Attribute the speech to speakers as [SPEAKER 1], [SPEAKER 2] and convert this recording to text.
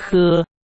[SPEAKER 1] 科